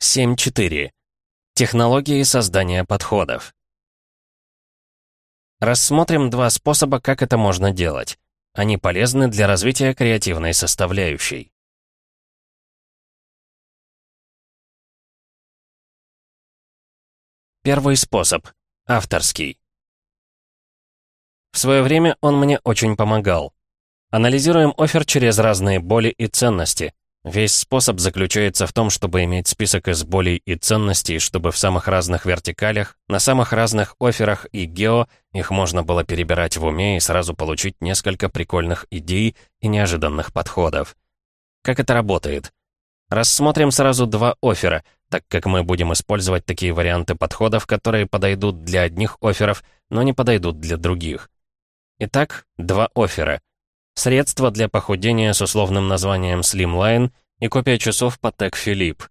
7.4. Технологии создания подходов. Рассмотрим два способа, как это можно делать. Они полезны для развития креативной составляющей. Первый способ. Авторский. В свое время он мне очень помогал. Анализируем офер через разные боли и ценности. Весь способ заключается в том, чтобы иметь список из болей и ценностей, чтобы в самых разных вертикалях, на самых разных офферах и гео их можно было перебирать в уме и сразу получить несколько прикольных идей и неожиданных подходов. Как это работает? Рассмотрим сразу два оффера, так как мы будем использовать такие варианты подходов, которые подойдут для одних офферов, но не подойдут для других. Итак, два оффера. Средство для похудения с условным названием Slimline и копия часов Patek Philippe.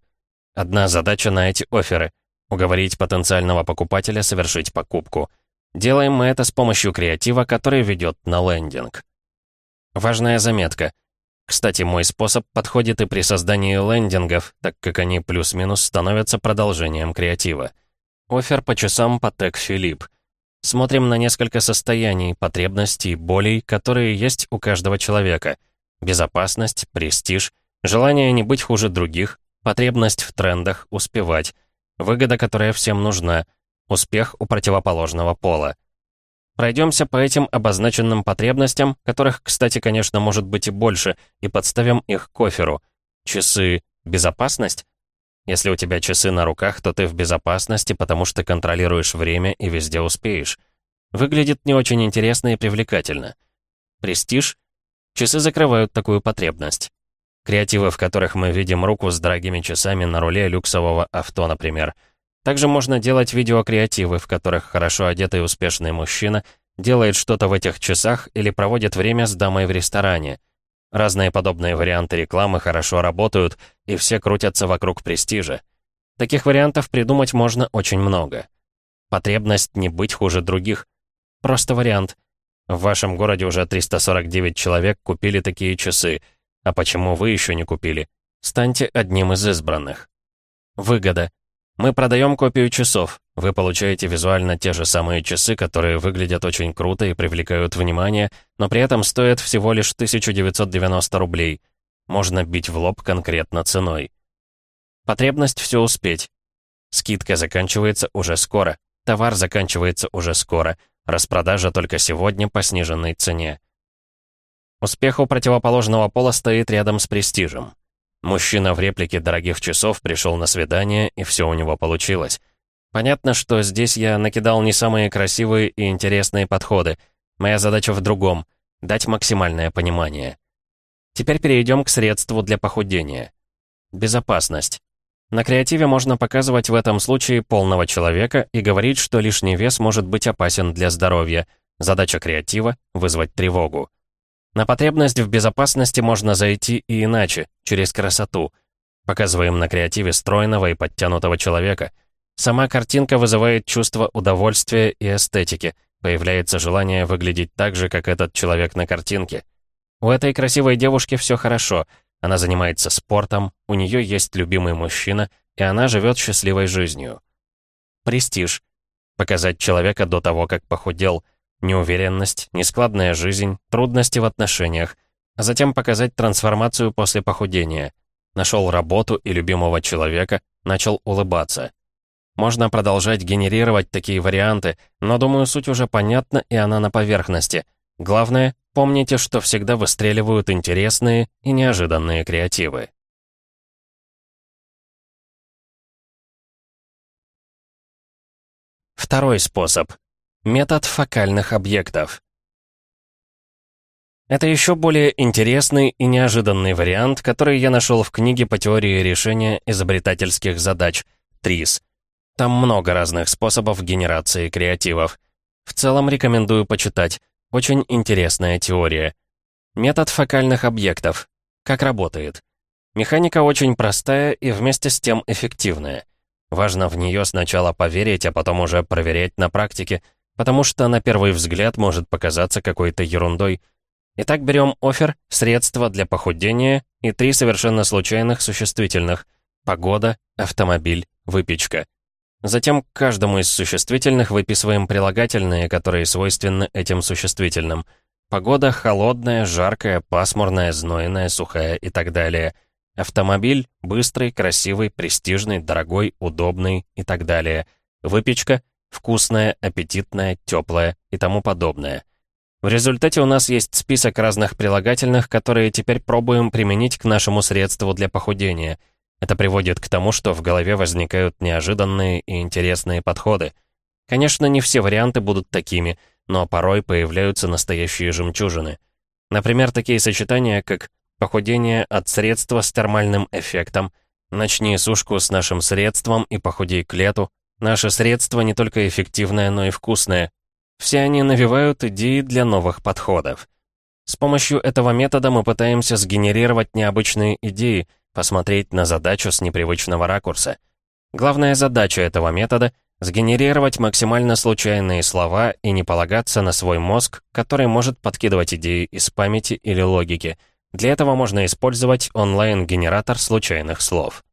Одна задача на эти оферы — уговорить потенциального покупателя совершить покупку. Делаем мы это с помощью креатива, который ведет на лендинг. Важная заметка. Кстати, мой способ подходит и при создании лендингов, так как они плюс-минус становятся продолжением креатива. Офер по часам Patek Philippe — Смотрим на несколько состояний, потребностей, болей, которые есть у каждого человека. Безопасность, престиж, желание не быть хуже других, потребность в трендах, успевать, выгода, которая всем нужна, успех у противоположного пола. Пройдемся по этим обозначенным потребностям, которых, кстати, конечно, может быть и больше, и подставим их к оферу. Часы — безопасность? Если у тебя часы на руках, то ты в безопасности, потому что контролируешь время и везде успеешь. Выглядит не очень интересно и привлекательно. Престиж? Часы закрывают такую потребность. Креативы, в которых мы видим руку с дорогими часами на руле люксового авто, например. Также можно делать видеокреативы, в которых хорошо одетый успешный мужчина делает что-то в этих часах или проводит время с дамой в ресторане. Разные подобные варианты рекламы хорошо работают, и все крутятся вокруг престижа. Таких вариантов придумать можно очень много. Потребность не быть хуже других. Просто вариант. В вашем городе уже 349 человек купили такие часы. А почему вы еще не купили? Станьте одним из избранных. Выгода. Мы продаем копию часов. Вы получаете визуально те же самые часы, которые выглядят очень круто и привлекают внимание, но при этом стоят всего лишь 1990 рублей. Можно бить в лоб конкретно ценой. Потребность все успеть. Скидка заканчивается уже скоро. Товар заканчивается уже скоро. Распродажа только сегодня по сниженной цене. Успех у противоположного пола стоит рядом с престижем. Мужчина в реплике дорогих часов пришел на свидание, и все у него получилось. Понятно, что здесь я накидал не самые красивые и интересные подходы. Моя задача в другом — дать максимальное понимание. Теперь перейдем к средству для похудения. Безопасность. На креативе можно показывать в этом случае полного человека и говорить, что лишний вес может быть опасен для здоровья. Задача креатива — вызвать тревогу. На потребность в безопасности можно зайти и иначе, через красоту. Показываем на креативе стройного и подтянутого человека. Сама картинка вызывает чувство удовольствия и эстетики. Появляется желание выглядеть так же, как этот человек на картинке. У этой красивой девушки все хорошо. Она занимается спортом, у нее есть любимый мужчина, и она живет счастливой жизнью. Престиж. Показать человека до того, как похудел – Неуверенность, нескладная жизнь, трудности в отношениях. А затем показать трансформацию после похудения. Нашел работу и любимого человека, начал улыбаться. Можно продолжать генерировать такие варианты, но, думаю, суть уже понятна, и она на поверхности. Главное, помните, что всегда выстреливают интересные и неожиданные креативы. Второй способ Метод фокальных объектов. Это еще более интересный и неожиданный вариант, который я нашел в книге по теории решения изобретательских задач ТРИС. Там много разных способов генерации креативов. В целом рекомендую почитать. Очень интересная теория. Метод фокальных объектов. Как работает? Механика очень простая и вместе с тем эффективная. Важно в нее сначала поверить, а потом уже проверять на практике – потому что на первый взгляд может показаться какой-то ерундой. Итак, берем офер, средства для похудения и три совершенно случайных существительных. погода, автомобиль, выпечка. Затем к каждому из существительных выписываем прилагательные, которые свойственны этим существительным. Погода холодная, жаркая, пасмурная, знойная, сухая и так далее. Автомобиль быстрый, красивый, престижный, дорогой, удобный и так далее. Выпечка вкусная, аппетитная, теплая и тому подобное. В результате у нас есть список разных прилагательных, которые теперь пробуем применить к нашему средству для похудения — это приводит к тому, что в голове возникают неожиданные и интересные подходы. Конечно, не все варианты будут такими, но порой появляются настоящие жемчужины. Например, такие сочетания, как похудение от средства с термальным эффектом, начни сушку с нашим средством и похудей к лету, наше средство не только эффективное, но и вкусное. Все они навевают идеи для новых подходов. С помощью этого метода мы пытаемся сгенерировать необычные идеи, посмотреть на задачу с непривычного ракурса. Главная задача этого метода — сгенерировать максимально случайные слова и не полагаться на свой мозг, который может подкидывать идеи из памяти или логики. Для этого можно использовать онлайн-генератор случайных слов.